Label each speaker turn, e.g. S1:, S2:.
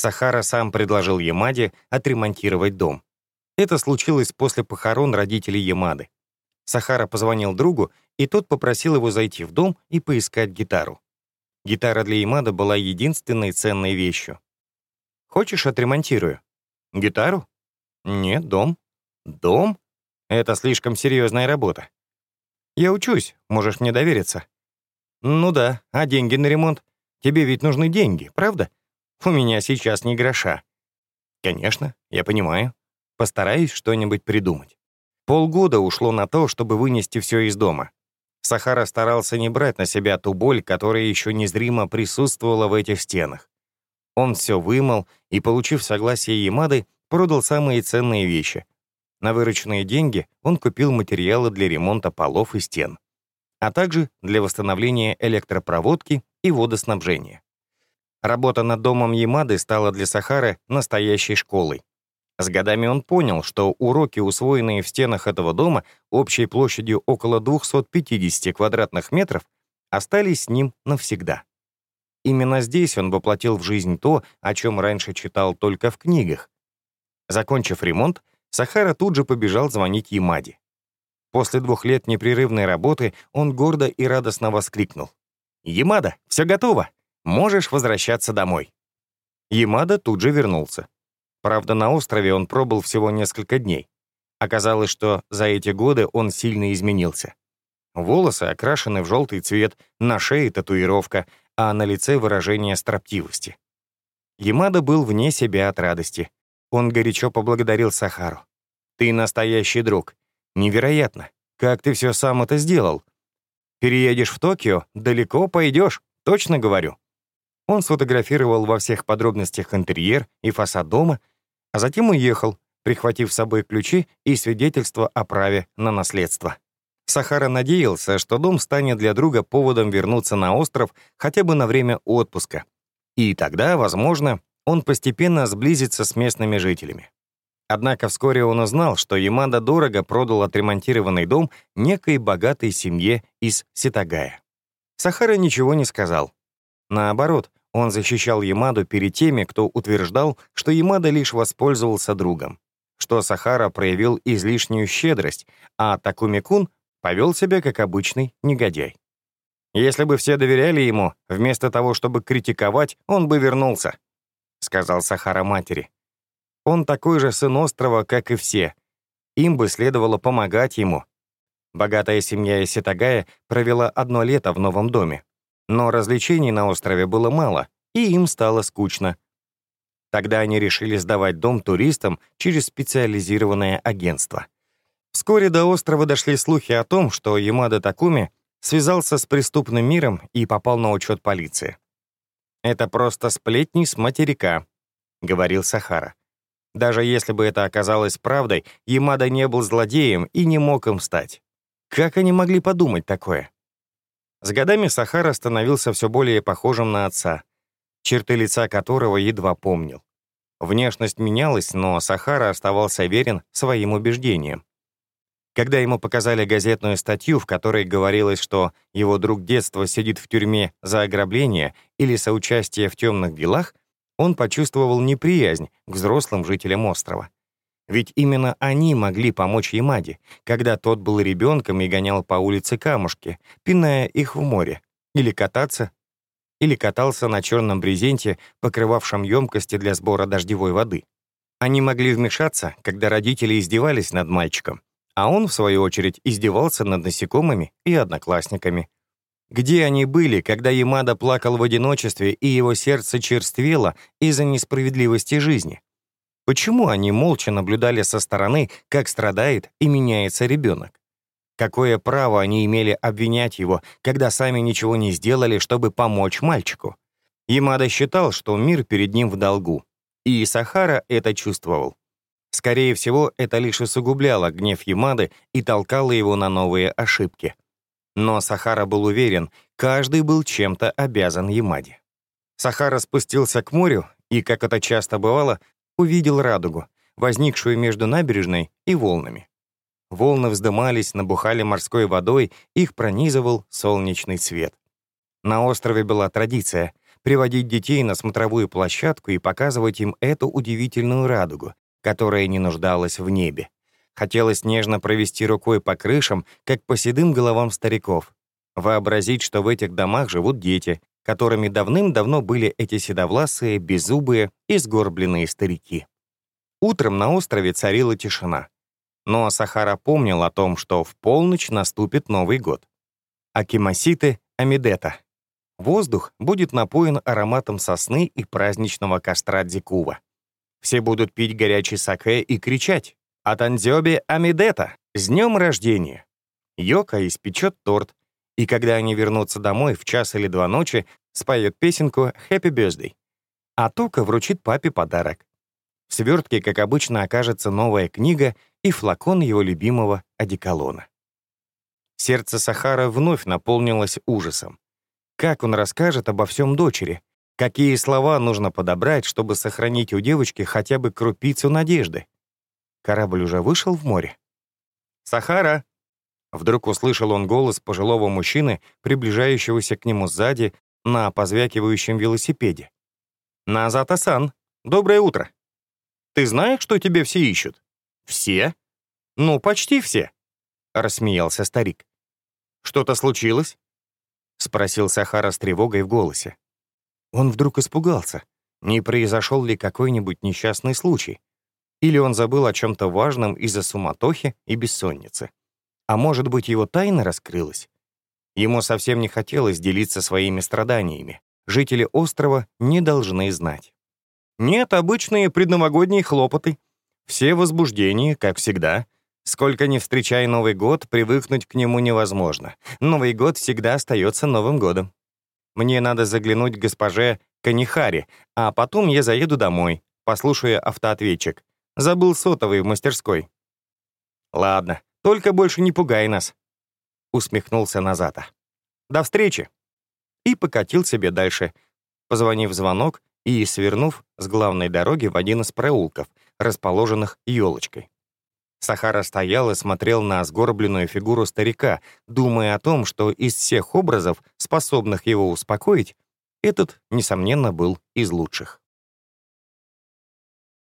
S1: Сахара сам предложил Ямаде отремонтировать дом. Это случилось после похорон родителей Ямады. Сахара позвонил другу, и тот попросил его зайти в дом и поискать гитару. Гитара для Ямада была единственной ценной вещью. «Хочешь, отремонтирую?» «Гитару?» «Нет, дом». «Дом? Это слишком серьезная работа». «Я учусь, можешь мне довериться». «Ну да, а деньги на ремонт? Тебе ведь нужны деньги, правда? У меня сейчас ни гроша». «Конечно, я понимаю. Постараюсь что-нибудь придумать». Полгода ушло на то, чтобы вынести все из дома. Сахара старался не брать на себя ту боль, которая еще незримо присутствовала в этих стенах. Он все вымыл и, получив согласие Ямады, продал самые ценные вещи. На вырученные деньги он купил материалы для ремонта полов и стен, а также для восстановления электропроводки и водоснабжения. Работа над домом Ямады стала для Сахары настоящей школой. С годами он понял, что уроки, усвоенные в стенах этого дома общей площадью около 250 квадратных метров, остались с ним навсегда. Именно здесь он воплотил в жизнь то, о чем раньше читал только в книгах. Закончив ремонт, Сахара тут же побежал звонить Ямаде. После двух лет непрерывной работы он гордо и радостно воскликнул. «Ямада, все готово! Можешь возвращаться домой!» Ямада тут же вернулся. Правда, на острове он пробыл всего несколько дней. Оказалось, что за эти годы он сильно изменился. Волосы окрашены в желтый цвет, на шее татуировка, а на лице выражение строптивости. Ямада был вне себя от радости. Он горячо поблагодарил Сахару. «Ты настоящий друг. Невероятно. Как ты все сам это сделал? Переедешь в Токио, далеко пойдешь, точно говорю». Он сфотографировал во всех подробностях интерьер и фасад дома а затем уехал, прихватив с собой ключи и свидетельство о праве на наследство. Сахара надеялся, что дом станет для друга поводом вернуться на остров хотя бы на время отпуска. И тогда, возможно, он постепенно сблизится с местными жителями. Однако вскоре он узнал, что Ямада дорого продал отремонтированный дом некой богатой семье из Ситагая. Сахара ничего не сказал. Наоборот, он защищал Ямаду перед теми, кто утверждал, что Ямада лишь воспользовался другом, что Сахара проявил излишнюю щедрость, а Такумикун повел себя как обычный негодяй. «Если бы все доверяли ему, вместо того, чтобы критиковать, он бы вернулся», — сказал Сахара матери. «Он такой же сын острова, как и все. Им бы следовало помогать ему». Богатая семья из Ситагая провела одно лето в новом доме. Но развлечений на острове было мало, и им стало скучно. Тогда они решили сдавать дом туристам через специализированное агентство. Вскоре до острова дошли слухи о том, что Ямада Такуми связался с преступным миром и попал на учет полиции. «Это просто сплетни с материка», — говорил Сахара. Даже если бы это оказалось правдой, Ямада не был злодеем и не мог им стать. Как они могли подумать такое? С годами Сахара становился все более похожим на отца, черты лица которого едва помнил. Внешность менялась, но Сахара оставался верен своим убеждениям. Когда ему показали газетную статью, в которой говорилось, что его друг детства сидит в тюрьме за ограбление или соучастие в темных делах, он почувствовал неприязнь к взрослым жителям острова. Ведь именно они могли помочь Ямаде, когда тот был ребенком и гонял по улице камушки, пиная их в море, или кататься, или катался на черном брезенте, покрывавшем емкости для сбора дождевой воды. Они могли вмешаться, когда родители издевались над мальчиком, а он, в свою очередь, издевался над насекомыми и одноклассниками. Где они были, когда Ямада плакал в одиночестве и его сердце черствело из-за несправедливости жизни? Почему они молча наблюдали со стороны, как страдает и меняется ребенок? Какое право они имели обвинять его, когда сами ничего не сделали, чтобы помочь мальчику? Ямада считал, что мир перед ним в долгу, и Сахара это чувствовал. Скорее всего, это лишь усугубляло гнев Ямады и толкало его на новые ошибки. Но Сахара был уверен, каждый был чем-то обязан Ямаде. Сахара спустился к морю и, как это часто бывало, увидел радугу, возникшую между набережной и волнами. Волны вздымались, набухали морской водой, их пронизывал солнечный свет. На острове была традиция. приводить детей на смотровую площадку и показывать им эту удивительную радугу, которая не нуждалась в небе. Хотелось нежно провести рукой по крышам, как по седым головам стариков. Вообразить, что в этих домах живут дети, которыми давным-давно были эти седовласые, беззубые и сгорбленные старики. Утром на острове царила тишина. Но Сахара помнил о том, что в полночь наступит Новый год. Акимаситы Амидета. Воздух будет напоен ароматом сосны и праздничного костра Дзикува. Все будут пить горячий саке и кричать «Атандзёбе Амидета! С днем рождения!» Йока испечет торт, и когда они вернутся домой в час или два ночи, споет песенку «Happy Birthday». А Тука вручит папе подарок. В свертке, как обычно, окажется новая книга и флакон его любимого одеколона. Сердце Сахара вновь наполнилось ужасом. Как он расскажет обо всем дочери? Какие слова нужно подобрать, чтобы сохранить у девочки хотя бы крупицу надежды? Корабль уже вышел в море. «Сахара!» Вдруг услышал он голос пожилого мужчины, приближающегося к нему сзади на позвякивающем велосипеде. «Назад-асан! Доброе утро! Ты знаешь, что тебе все ищут?» «Все?» «Ну, почти все», — рассмеялся старик. «Что-то случилось?» — спросил Сахара с тревогой в голосе. Он вдруг испугался. Не произошел ли какой-нибудь несчастный случай? Или он забыл о чем-то важном из-за суматохи и бессонницы? А может быть, его тайна раскрылась? Ему совсем не хотелось делиться своими страданиями. Жители острова не должны знать. Нет, обычные предновогодние хлопоты. Все возбуждения, как всегда — Сколько ни встречай Новый год, привыкнуть к нему невозможно. Новый год всегда остается Новым годом. Мне надо заглянуть к госпоже Канихари, а потом я заеду домой, послушаю автоответчик. Забыл сотовый в мастерской. Ладно, только больше не пугай нас. Усмехнулся Назата. До встречи. И покатил себе дальше, позвонив звонок и свернув с главной дороги в один из проулков, расположенных елочкой. Сахара стоял и смотрел на сгорбленную фигуру старика, думая о том, что из всех образов, способных его успокоить, этот, несомненно, был из лучших.